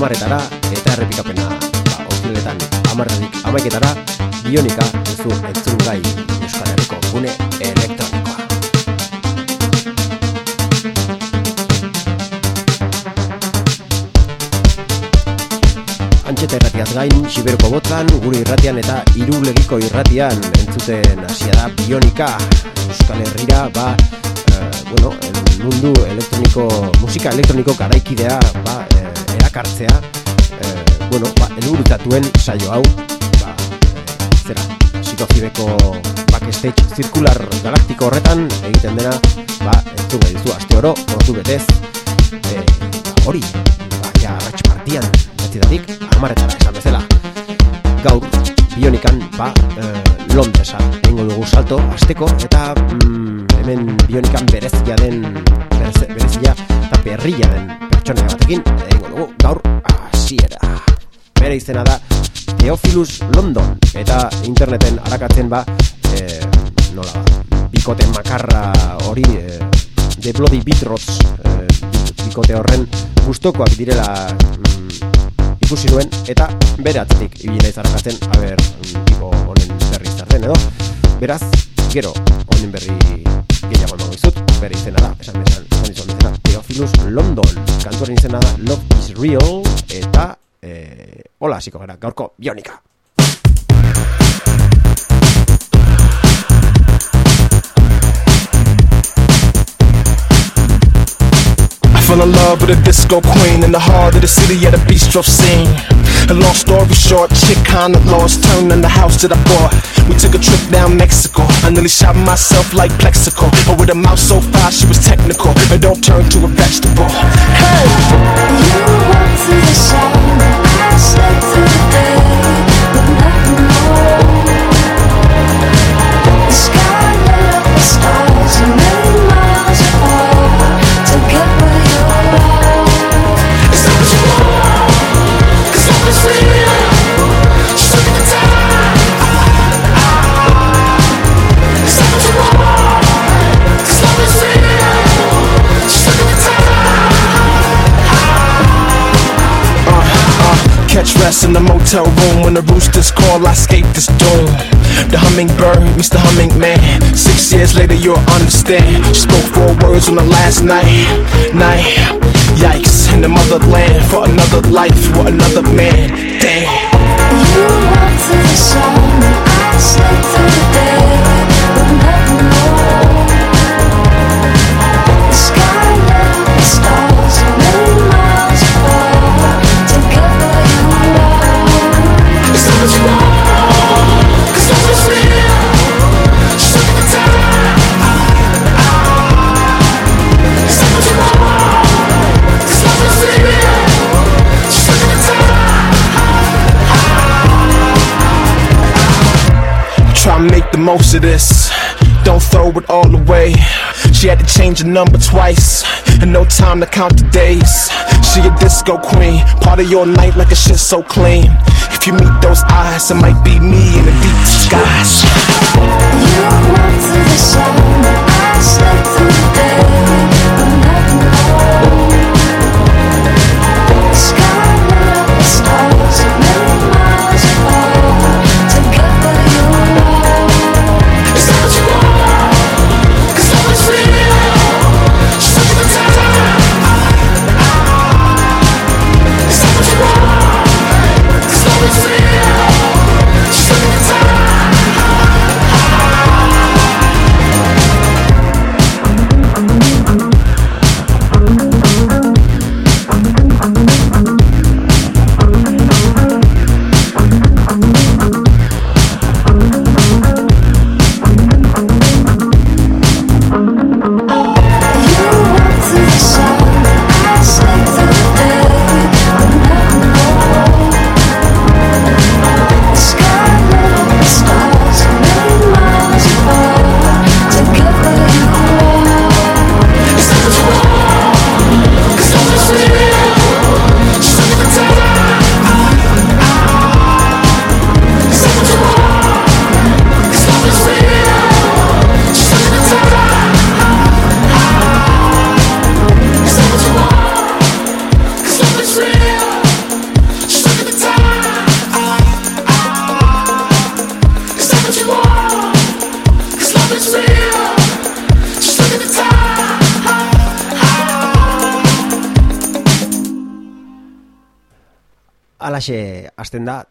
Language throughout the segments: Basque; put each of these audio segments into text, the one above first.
amaretara eta errepikapena. Ba, Osteletan amartatik amaiketara, bionika duzu entzun gai Euskal Herriko gune elektronikoa. Antxeta irratiaz gain, Siberko botzan, gure irratian eta irulegiko irratian entzuten hasia da Bionika Euskal Herrira, ba, eh, bueno, mundu elektroniko, musika elektroniko garaikidea, ba, eh, erakartzea, eh, bueno, ba, elburutatuen saio hau, ba, eh, zera, psikofibeko backstage zirkular galaktiko horretan egiten dena, ba, entzun gai duzu, aste oro, ordu betez, eh, ba, hori, ba, ja, ratx partian, batzidatik, amaretara esan bezala. Gaur, bionikan, ba, eh, Londresa, egingo dugu salto, azteko, eta mm, hemen bionikan berezia den, bereze, berezia, eta berrila den pertsonea batekin, egingo dugu, gaur, hasiera. Bere izena da, Theophilus London, eta interneten arakatzen ba, eh, nola ba, bikote makarra hori, eh, The Bloody Beatrots, eh, bikote horren gustokoak direla mm, ikusi nuen eta bere atzetik ibili naiz arakatzen aber tipo honen berri zarten edo. Beraz gero honen berri gehiago emango dizut bere izena da esan bezan esan izan bezala Theophilus London. Kantuaren izena da Love is Real eta eh, hola hasiko gara gaurko bionika fell in love with a disco queen in the heart of the city at a bistro scene. A long story short, chick kinda lost, turned in the house that I bought. We took a trip down Mexico. I nearly shot myself like Plexico. But with a mouth so fast, she was technical. And don't turn to a vegetable. Hey! You walk through the sun, Rest in the motel room when the roosters call. I escape this doom. The hummingbird meets the humming man. Six years later, you'll understand. She spoke four words on the last night. Night, yikes, in the motherland for another life, for another man. Damn. You walk through the sun, I slept through the day, Try and make the most of this. Don't throw it all away. She had to change her number twice, and no time to count the days. She a disco queen, part of your night like a shit so clean. If you meet those eyes, it might be me in a deep disguise. You walk through the sun, I slept through the day, but nothing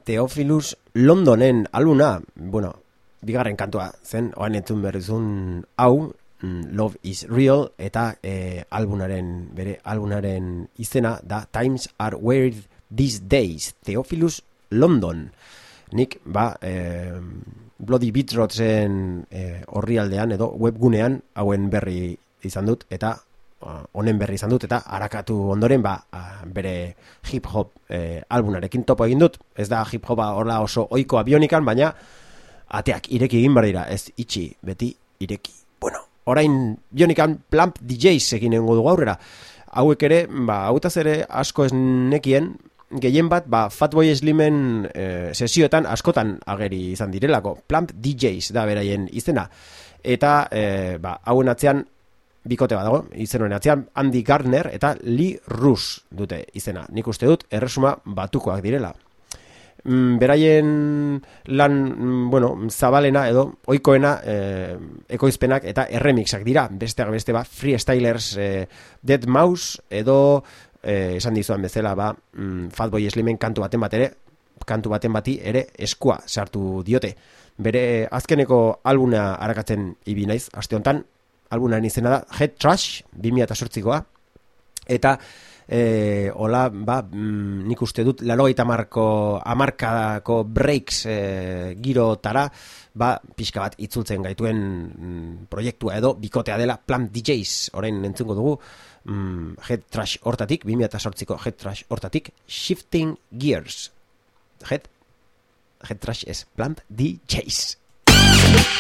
Theophilus Londonen aluna, bueno, bigarren kantua zen, oan entzun berrizun hau, mm, Love is Real, eta e, albunaren, bere albunaren izena da Times are weird these days, Theophilus London. Nik, ba, e, Bloody Beatrotsen e, orrialdean edo webgunean hauen berri izan dut, eta honen berri izan dut eta arakatu ondoren ba, bere hip hop e, albunarekin topo egin dut ez da hip hopa horla oso oiko abionikan baina ateak ireki egin behar dira ez itxi beti ireki bueno, orain bionikan Plump DJs egin egingo dugu aurrera hauek ere, ba, hautaz ere asko ez nekien gehien bat, ba, Fatboy Slimen e, sesioetan askotan ageri izan direlako. Plump DJs da beraien izena. Eta, e, ba, hauen atzean bikote bat dago, izenoen atzean Andy Gardner eta Lee Roos dute izena. Nik uste dut erresuma batukoak direla. Mm, beraien lan, mm, bueno, zabalena edo oikoena eh, ekoizpenak eta erremixak dira. Besteak beste ba, freestylers eh, Dead Mouse edo eh, esan dizuan bezala ba, mm, Fatboy Slimen kantu baten bat ere, kantu baten bati ere eskua sartu diote. Bere azkeneko albuna arakatzen ibi naiz, aste honetan, albunaren izena da Head Trash, 2008koa, eta e, hola, ba, mm, nik uste dut, lalogeita marko, amarkadako breaks e, girotara, ba, pixka bat itzultzen gaituen mm, proiektua edo, bikotea dela Plan DJs, orain entzungo dugu, mm, Head Trash hortatik, 2008ko Head Trash hortatik, Shifting Gears. Head, Head Trash es Plant DJs.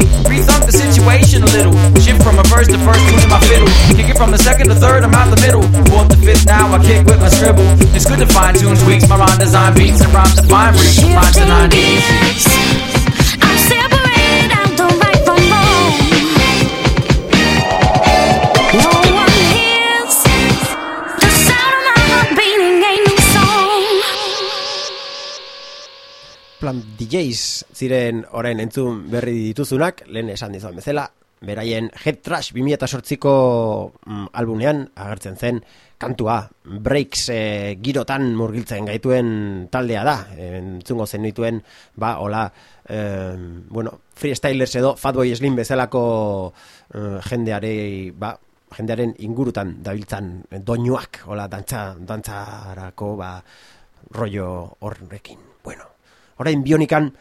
Degree. Rethunk the situation a little. Shift from a first to first, in my fiddle. Kick it from the second to third, I'm out the middle. Fourth to fifth, now I kick with my scribble. It's good to fine tune tweaks, my rhyme design beats and rhymes to fine reach. Rhymes to 90s. Plan DJs ziren orain entzun berri dituzunak, lehen esan dizuan bezala, beraien Head Trash 2008ko mm, albunean agertzen zen kantua. Breaks e, girotan murgiltzen gaituen taldea da. Entzungo zen dituen ba hola eh, bueno freestylers edo Fatboy Slim bezalako eh, jendeare ba jendearen ingurutan dabiltzan doinuak hola dantza dantzarako ba rollo horrekin. Bueno orain bionikan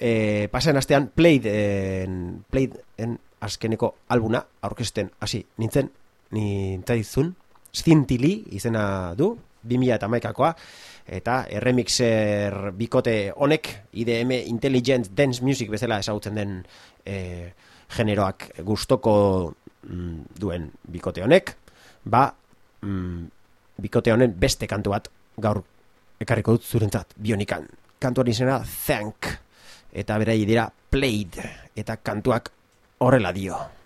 e, pasen astean Played en, Played en azkeneko albuna aurkezten hasi nintzen nintzaizun Stintili izena du 2000 eta erremixer bikote honek IDM Intelligent Dance Music bezala ezagutzen den e, generoak gustoko mm, duen bikote honek. Ba mm, bikote honen beste kantu bat gaur ekarriko dut zurentzat bionikan kantuan izena Thank. Eta berai dira Played. Eta kantuak horrela dio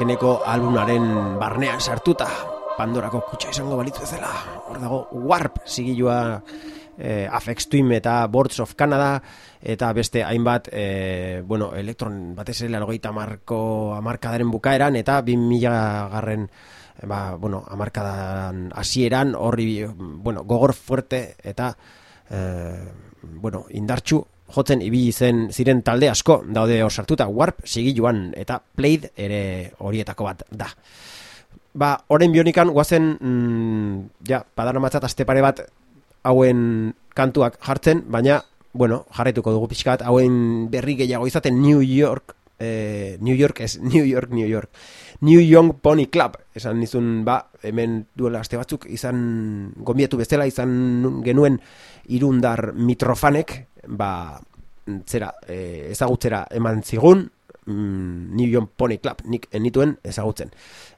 azkeneko albumaren barnean sartuta Pandorako kutxa izango balitzu ezela hor dago Warp zigilua e, Afex Twin eta Boards of Canada, eta beste hainbat, e, bueno, elektron batez ere larogeita marko amarkadaren bukaeran, eta 2000 garren ba, bueno, amarkadan hasieran horri, bueno, gogor fuerte eta e, bueno, indartxu jotzen ibili zen ziren talde asko daude osartuta Warp, Sigiluan eta Played ere horietako bat da. Ba, orain bionikan guazen mm, ja, padana matzat aste pare bat hauen kantuak jartzen, baina bueno, jarraituko dugu pixkat, hauen berri gehiago izaten New York, eh, New York ez, New York, New York. New Young Pony Club, esan nizun, ba, hemen duela aste batzuk, izan gombiatu bestela, izan genuen irundar mitrofanek, ba, zera, e, ezagutzera eman zigun, mm, New Young Pony Club, nik enituen ezagutzen.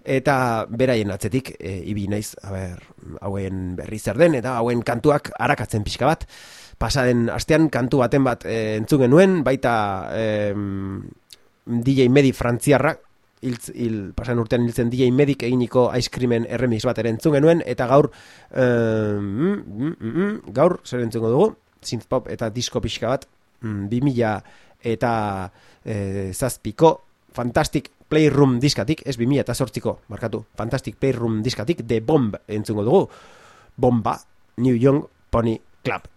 Eta beraien atzetik, e, ibi naiz, a ber, hauen berri zer den, eta hauen kantuak arakatzen pixka bat, pasaden astean kantu baten bat e, entzun genuen, baita e, DJ Medi frantziarra, hil, hil, pasan urtean hiltzen DJ Medik eginiko Ice Creamen erremix bat ere entzun genuen, eta gaur, e, mm, mm, mm, gaur, zer entzungo dugu, synthpop eta disco pixka bat, mm, 2000 eta e, zazpiko Fantastic Playroom diskatik, ez 2000 eta sortziko, markatu, Fantastic Playroom diskatik, The Bomb entzungo dugu, Bomba, New Young Pony Club.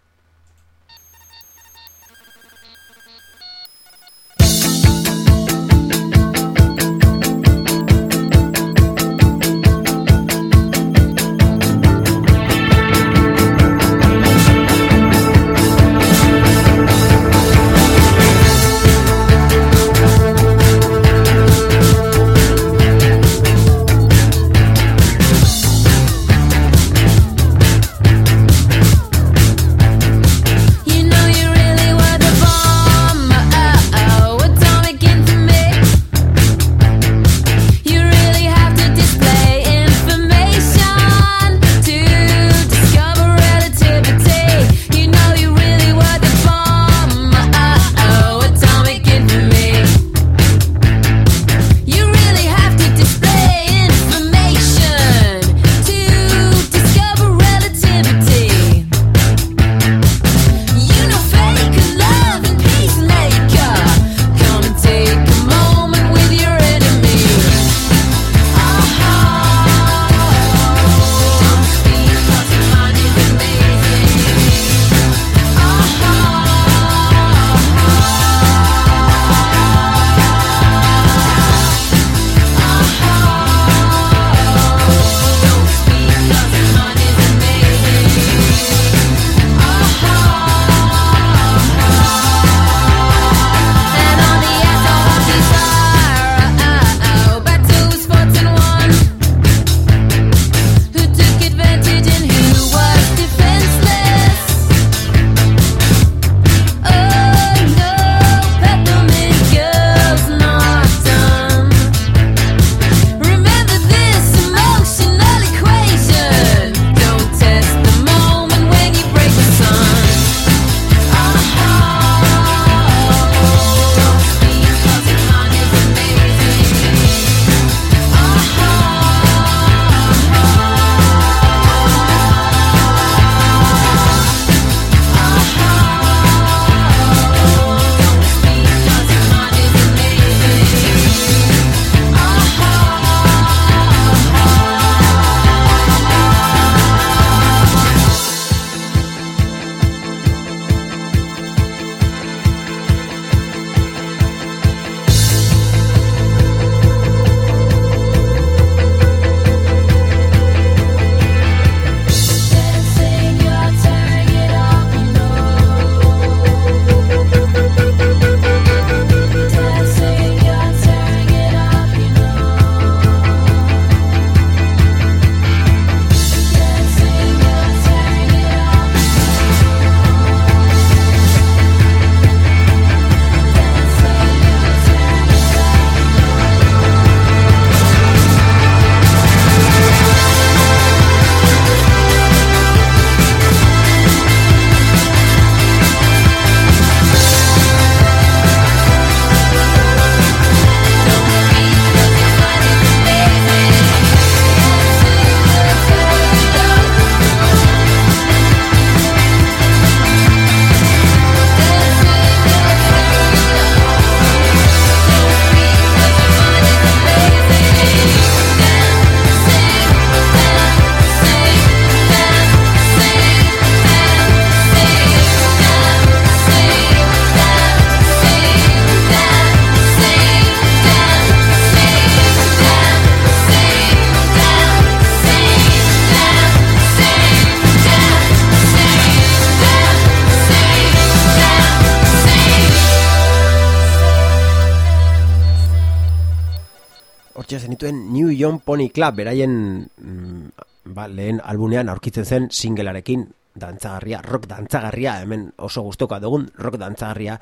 Pony Club, beraien mm, ba, lehen albunean aurkitzen zen singelarekin dantzagarria, rock dantzagarria, hemen oso gustoka dugun rock dantzagarria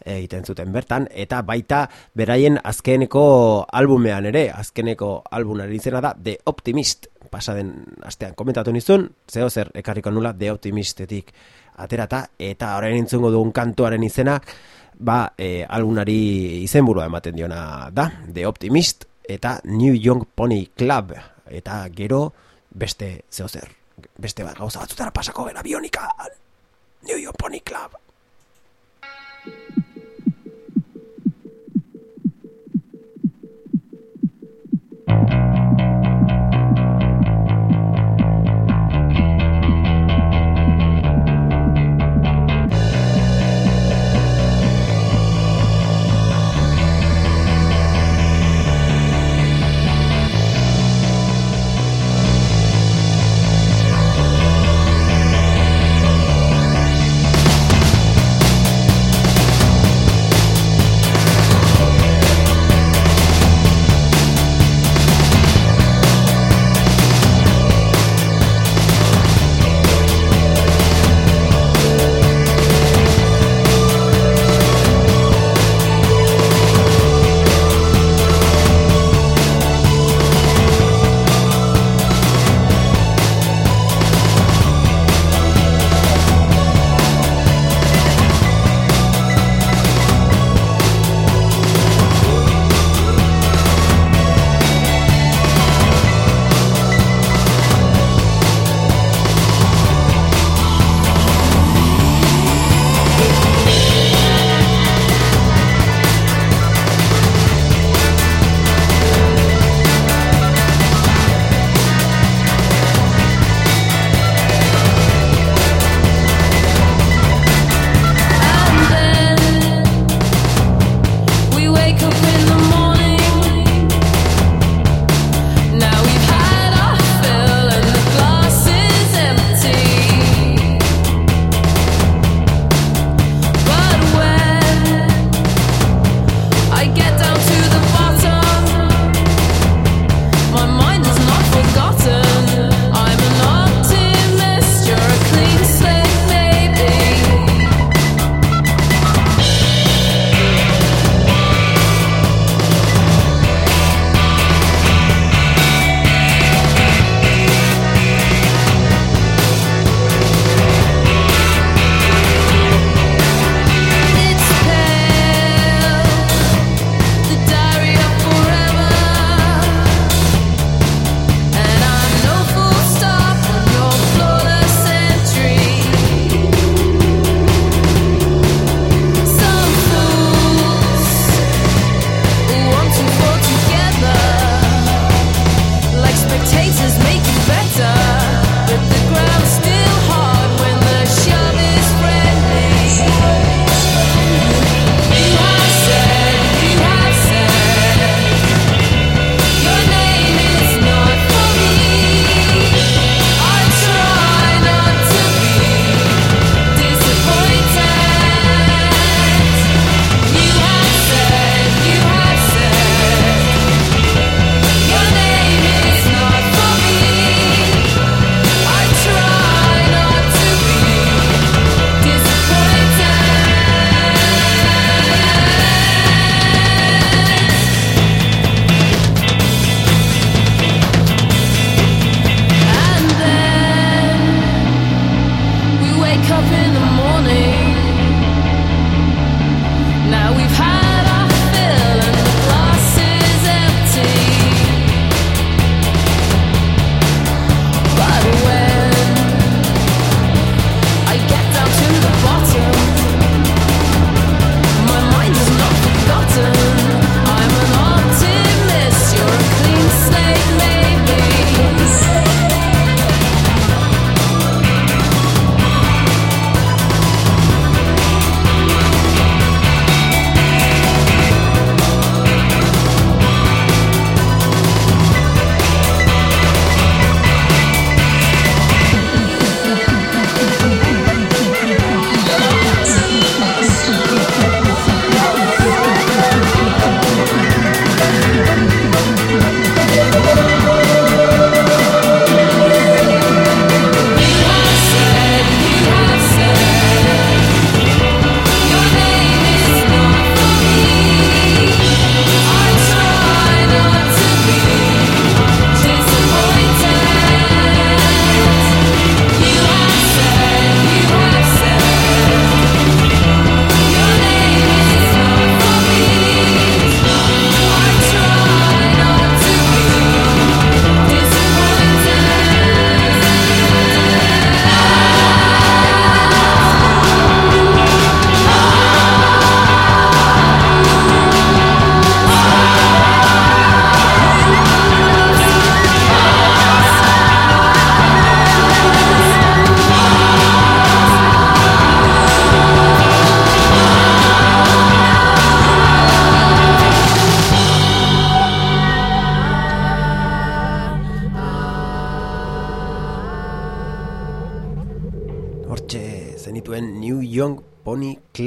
egiten zuten bertan, eta baita beraien azkeneko albumean ere, azkeneko albumaren izena da The Optimist, pasaden astean komentatu nizun, zeo zer ekarriko nula The Optimistetik aterata, eta orain entzungo dugun kantuaren izena, ba, e, albunari izenburua ematen diona da, The Optimist, eta New Young Pony Club, eta gero beste zeo zer, beste bat gauza batzutara pasako gara bionika, New Young Pony Club.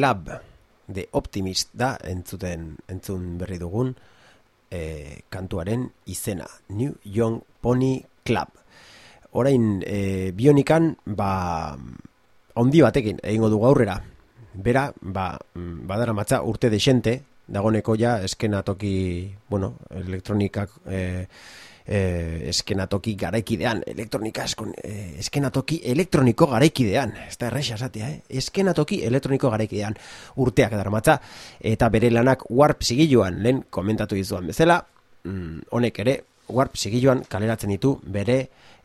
Club The Optimist da entzuten entzun berri dugun e, kantuaren izena New Young Pony Club. Orain e, bionikan ba ondi batekin egingo dugu aurrera. Bera, ba, mm, badara matza urte desente dagoneko ja eskenatoki, bueno, elektronikak e, e, eskenatoki garaikidean, elektronika eskon, e, eskenatoki elektroniko garaikidean, ez da erraixa esatea, eh? eskenatoki elektroniko garaikidean urteak darmatza, eta bere lanak warp sigiluan, lehen komentatu izuan bezala, mm, honek ere, warp sigiluan kaleratzen ditu bere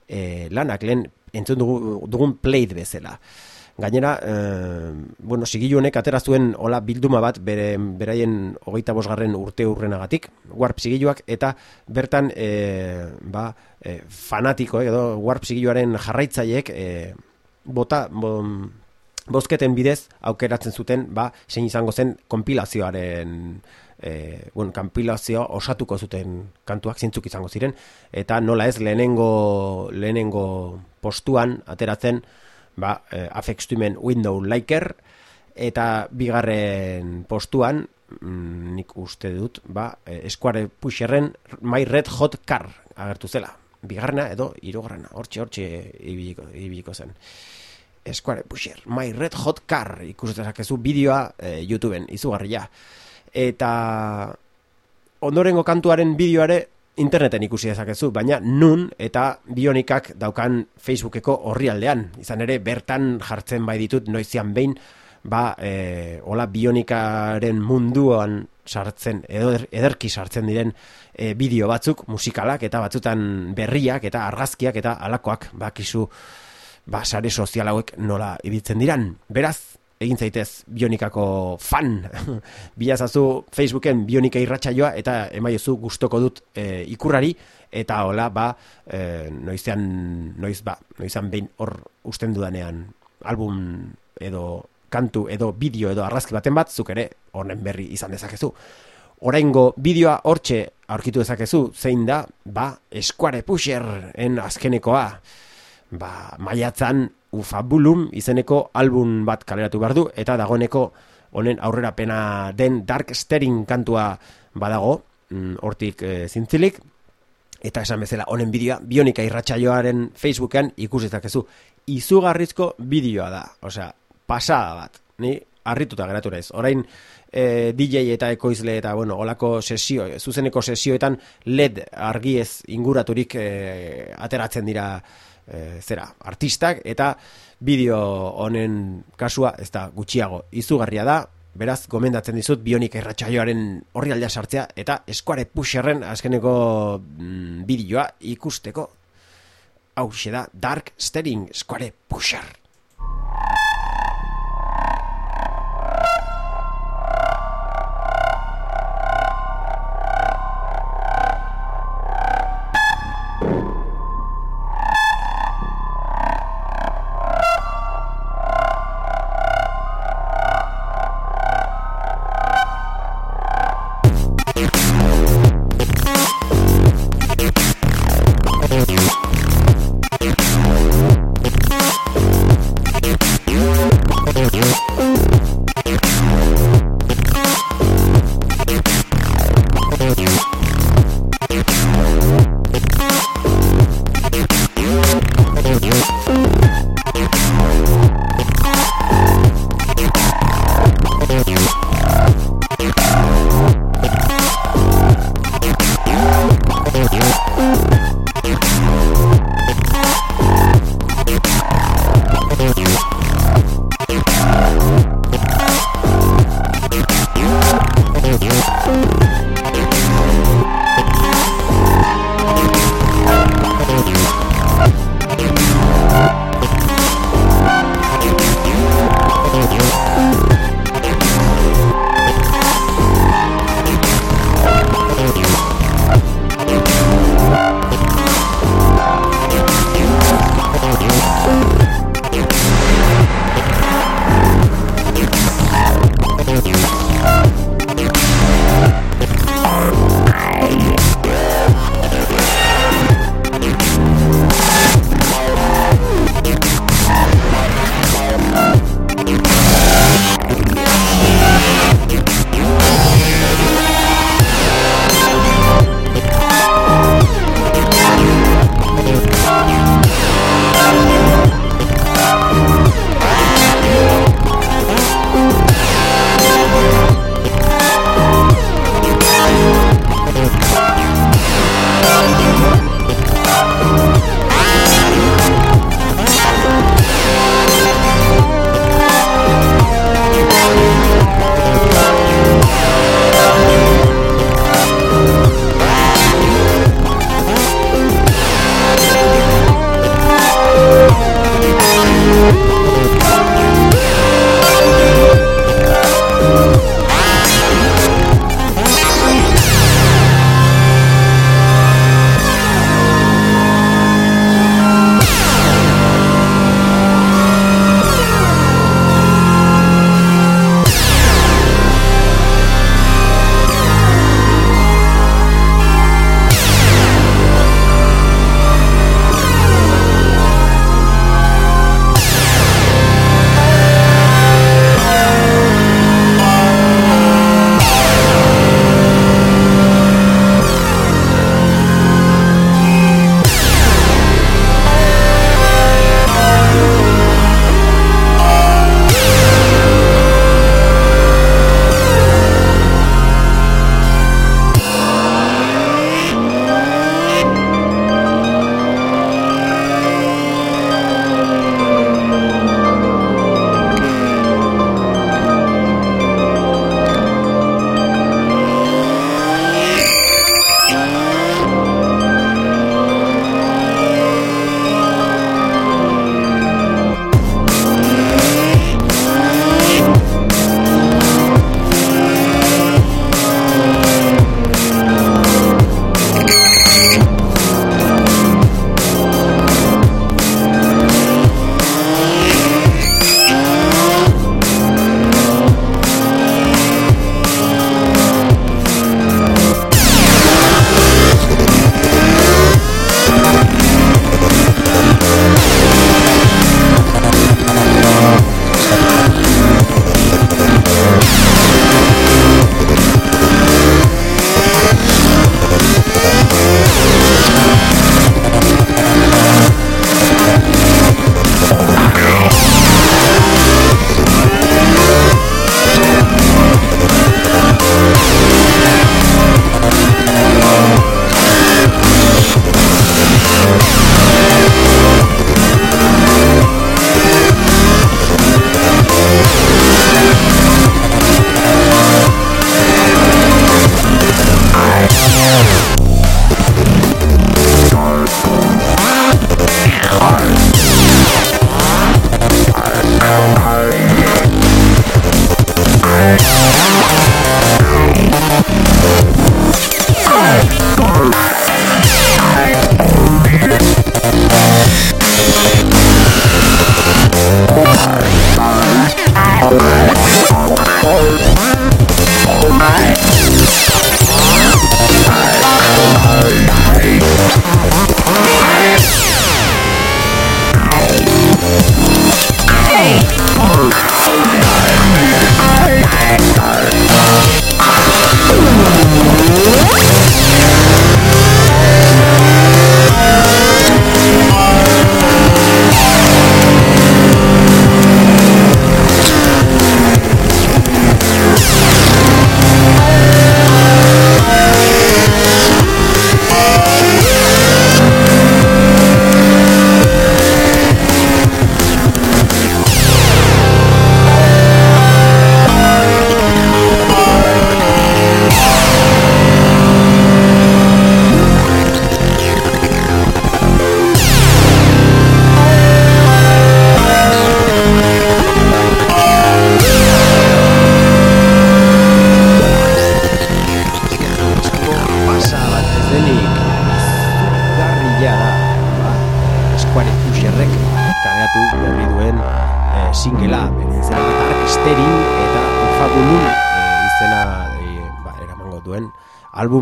e, lanak lehen entzun dugu, dugun played bezala. Gainera, e, bueno, sigilu honek atera zuen hola bilduma bat bere, beraien hogeita bosgarren urte urrenagatik, warp sigiluak, eta bertan e, ba, e, fanatiko, edo warp sigiluaren jarraitzaiek e, bota, bo, bozketen bidez aukeratzen zuten, ba, zein izango zen konpilazioaren e, bueno, kanpilazioa osatuko zuten kantuak zintzuk izango ziren, eta nola ez lehenengo, lehenengo postuan ateratzen, ba, eh, Afex Tumen Window Liker, eta bigarren postuan, mm, nik uste dut, ba, eh, Square Pusherren My Red Hot Car agertu zela. Bigarrena edo hirugarrena, hortxe hortxe ibiliko, ibiliko zen. Square Pusher, My Red Hot Car, ikustezakezu bideoa eh, YouTubeen, izugarria. Eta ondorengo kantuaren bideoare interneten ikusi dezakezu, baina nun eta bionikak daukan Facebookeko orrialdean. Izan ere, bertan jartzen bai ditut noizian behin, ba, e, hola bionikaren munduan sartzen, edo ederki sartzen diren e, bideo batzuk, musikalak eta batzutan berriak eta argazkiak eta alakoak, bakizu, ba, sare sozial hauek nola ibiltzen diran. Beraz, egin zaitez bionikako fan. Bilazazu Facebooken bionika irratsaioa eta emaiozu gustoko dut e, ikurrari. Eta hola ba e, noizean noiz ba noizan behin hor usten dudanean album edo kantu edo bideo edo arrazki baten bat zuk ere honen berri izan dezakezu. Oraingo bideoa hortxe aurkitu dezakezu zein da? Ba Square Pusher en azkenekoa. Ba maiatzan Ufabulum izeneko album bat kaleratu behar du, eta dagoeneko honen aurrerapena den Dark Steering kantua badago, mm, hortik e, zintzilik, eta esan bezala honen bideoa, bionika irratsaioaren Facebookean ikusizakezu. Izugarrizko bideoa da, osea, pasada bat, ni harrituta geratu naiz. Orain e, DJ eta ekoizle eta bueno, olako sesio, zuzeneko sesioetan LED argiez inguraturik e, ateratzen dira e, zera, artistak eta bideo honen kasua ez da gutxiago. Izugarria da beraz gomendatzen dizut bionik erratxaioaren horri aldea sartzea eta eskuare pusherren azkeneko mm, bideoa ikusteko. Hau da Dark Steering eskuare pusher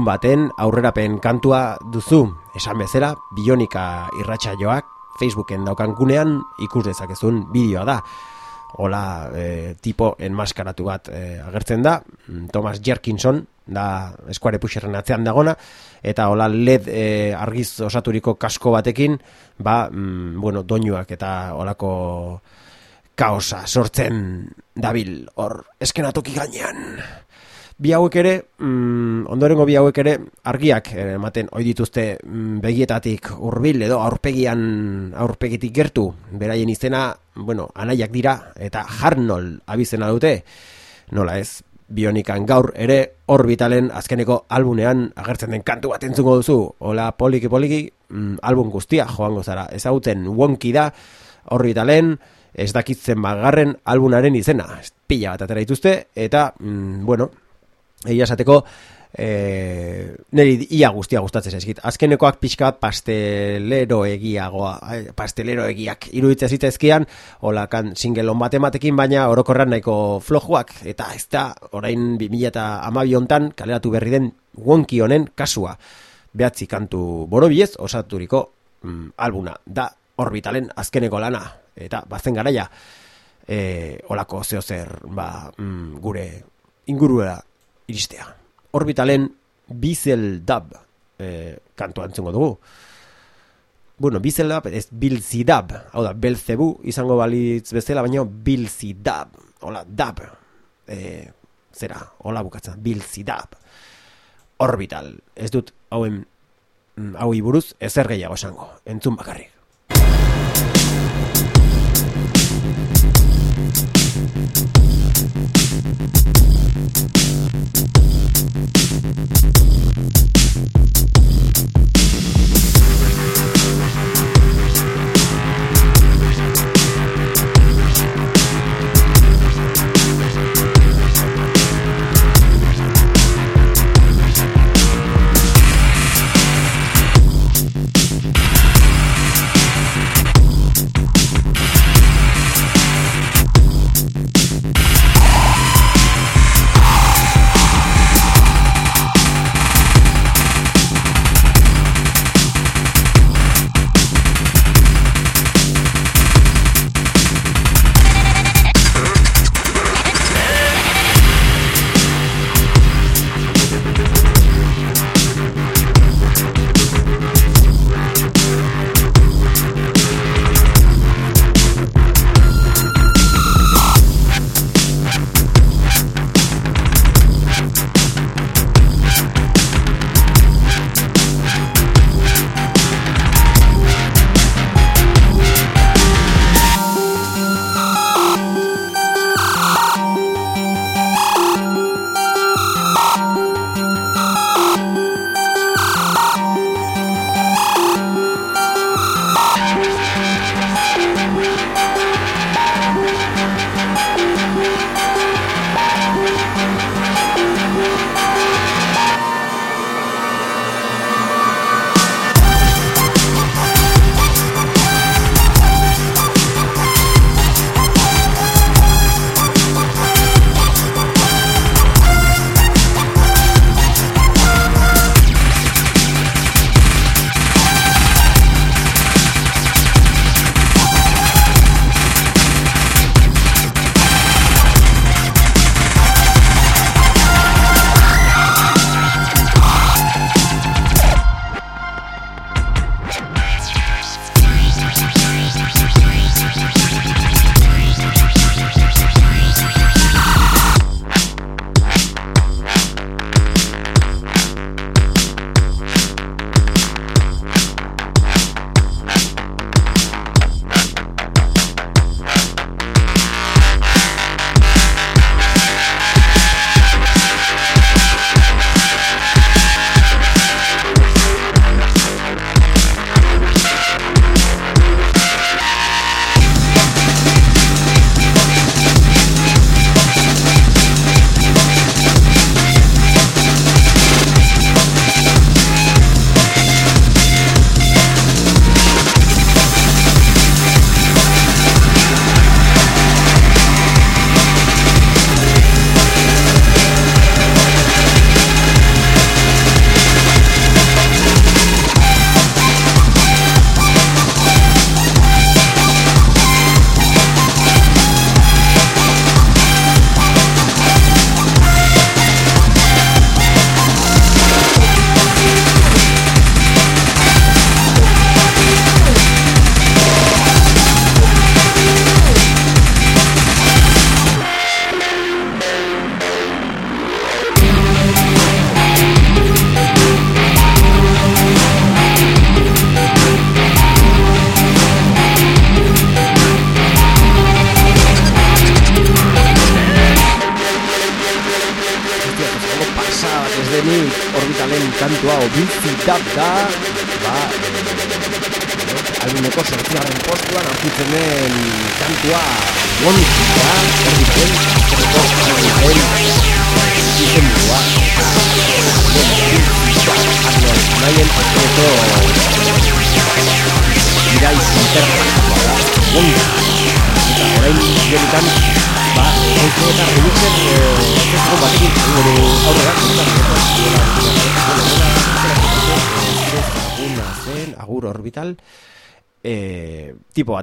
baten aurrerapen kantua duzu, esan bezala, bionika irratsaioak Facebooken daukan gunean ikus dezakezun bideoa da. Hola, e, tipo enmaskaratu bat e, agertzen da, mm, Thomas Jerkinson, da eskuare puxerren atzean dagona, eta hola led e, argiz osaturiko kasko batekin, ba, mm, bueno, doinuak eta holako kaosa sortzen dabil hor eskenatoki gainean. Bi hauek ere, mm, ondorengo bi hauek ere, argiak eh, ematen ohi dituzte mm, begietatik hurbil edo aurpegian aurpegitik gertu, beraien izena, bueno, anaiak dira, eta jarnol abizena dute, nola ez, bionikan gaur ere orbitalen azkeneko albunean agertzen den kantu bat entzungo duzu, hola poliki poliki, mm, album guztia joango zara, ezauten wonki da, orbitalen, ez dakitzen bagarren albunaren izena, pila bat atera dituzte, eta, mm, bueno, egia esateko e, niri ia guztia gustatzen zaizkit. Azkenekoak pixka pastelero egiagoa, pastelero egiak iruditzen zitezkian, hola kan singelon bat ematekin, baina orokorran nahiko flojuak, eta ez da, orain 2000 eta hontan kaleratu berri den wonki honen kasua. Behatzi kantu borobiez osaturiko mm, albuna, da orbitalen azkeneko lana, eta bazen garaia, e, olako zeo zer, ba, mm, gure inguruera iristea. Orbitalen Bizel Dab e, kantu antzungo dugu. Bueno, Bizel Dab ez Bilzidab, hau da, Belzebu izango balitz bezala, baina Bilzidab, hola, Dab, e, zera, hola bukatzen, Bilzidab. Orbital, ez dut hauen mm, hau buruz ezer gehiago esango, entzun bakarrik.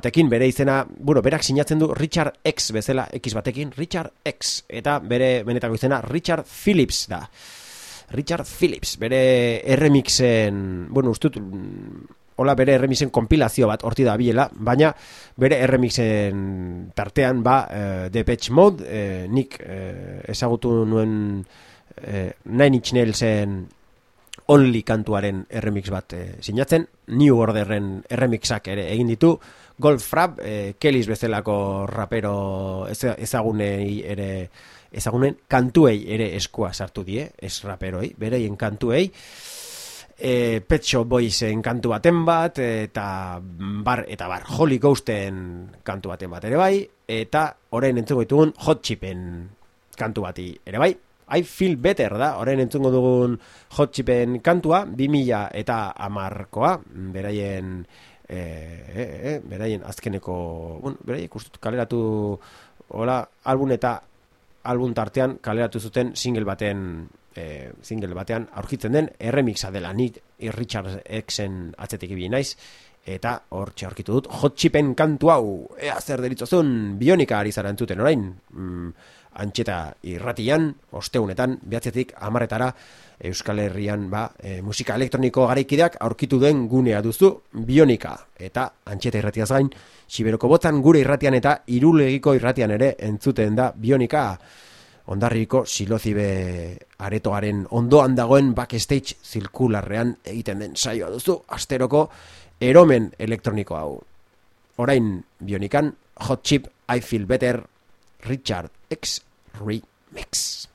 Batekin bere izena, bueno, berak sinatzen du Richard X bezala, X batekin Richard X, eta bere benetako izena Richard Phillips da. Richard Phillips, bere remixen, bueno, ustut hola bere remixen kompilazio bat horti da biela, baina bere remixen tartean ba uh, Depeche Mode, eh, nik eh, ezagutu nuen eh, Nine Inch Nailsen Only kantuaren remix bat eh, sinatzen, New Orderren remixak ere egin ditu, Golf Frap, eh, Kellys bezalako rapero eza- ezagunei ere ezagunen kantuei ere eskua sartu die, ez raperoi, bereien kantuei, e, Pet Shop Boysen kantu baten bat, eta bar, eta bar, Holy Ghosten kantu baten bat ere bai, eta orain entzuko ditugun Hot Chipen kantu bati ere bai. I Feel Better da, orain entzungo dugun Hot Chipen kantua, 2000 eta amarkoa, beraien, e, e, e, beraien azkeneko, bueno, beraiek ustut kaleratu, hola, album eta album tartean kaleratu zuten single baten e, single batean aurkitzen den erremixa dela. Ni Richard Xen atzetik ibili naiz eta hortxe aurkitu dut Hot Chipen kantu hau. Ea zer deritzozun? Bionika ari zara entzuten orain. Mm, antxeta irratian osteunetan behatzetik amarretara Euskal Herrian ba, e, musika elektroniko garaikideak aurkitu den gunea duzu bionika eta antxeta irratiaz gain Siberoko botzan gure irratian eta irulegiko irratian ere entzuten da bionika ondarriko silozibe aretoaren ondoan dagoen backstage zirkularrean egiten den saioa duzu asteroko eromen elektroniko hau. Orain bionikan Hot Chip I Feel Better Richard X Remix.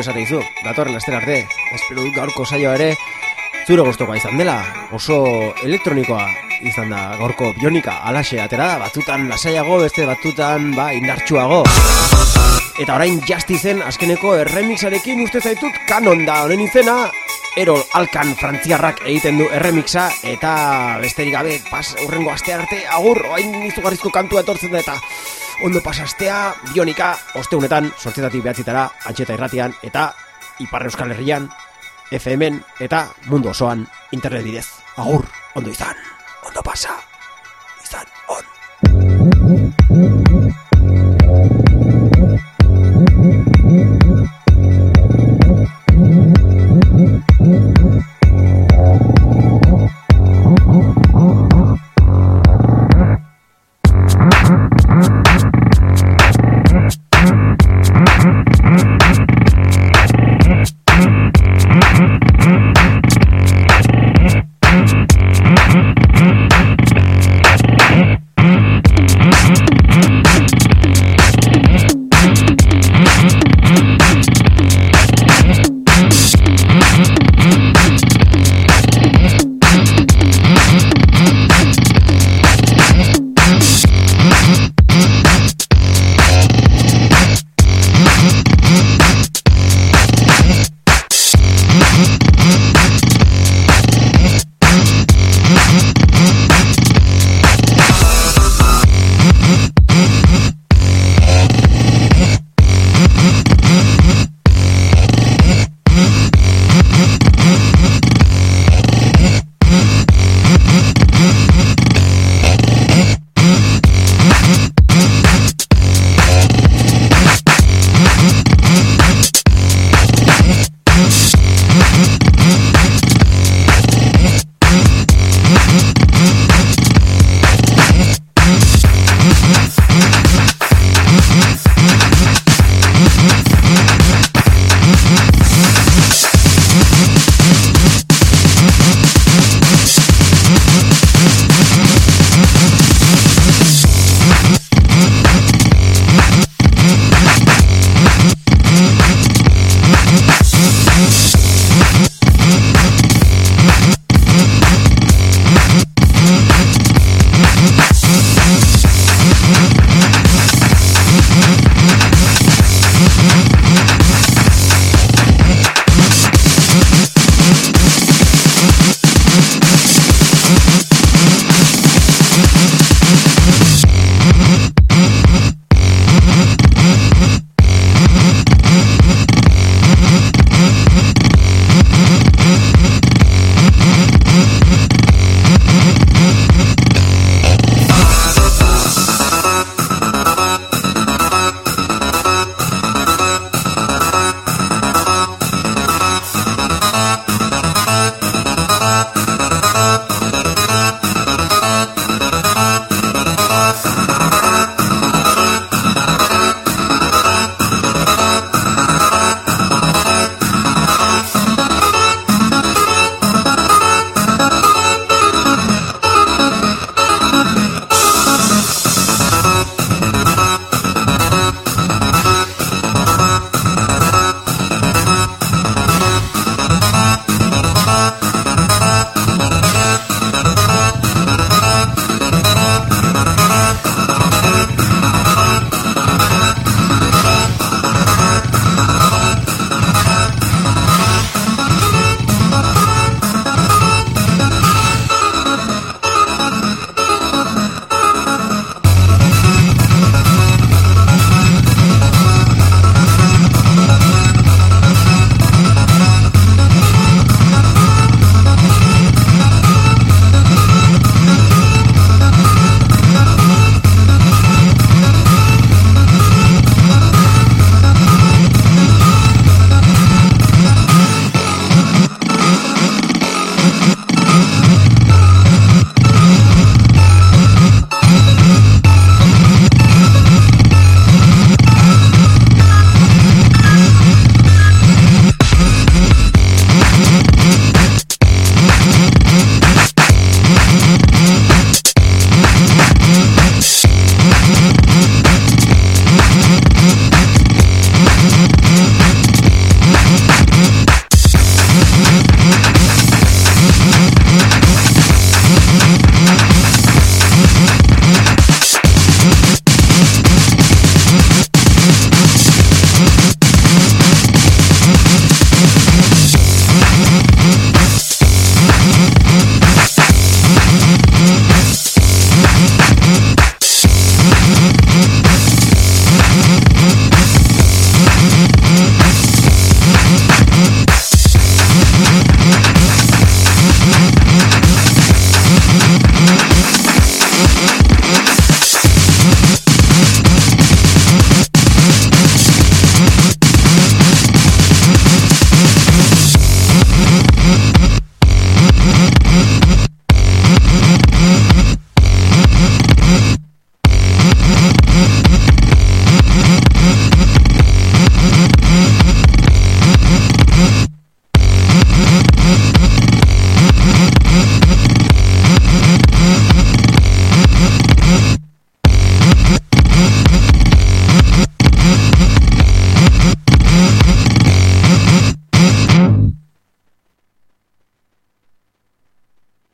Esate izu, datorren astera arte. Espero dut gaurko saioa ere zure gustokoa izan dela. Oso elektronikoa izan da gaurko bionika alaxe atera da, batzutan lasaiago, beste batzutan ba, indartsuago. Eta orain Justizen azkeneko erremixarekin uste zaitut kanon da honen izena, Erol Alkan frantziarrak egiten du erremixa eta besterik gabe pas urrengo aste arte agur orain izugarrizko kantua etortzen da eta ondo pasastea bionika osteunetan sortzetatik behatzitara antxeta irratian eta Ipar Euskal Herrian FM-en eta mundu osoan internet bidez. Agur, ondo izan.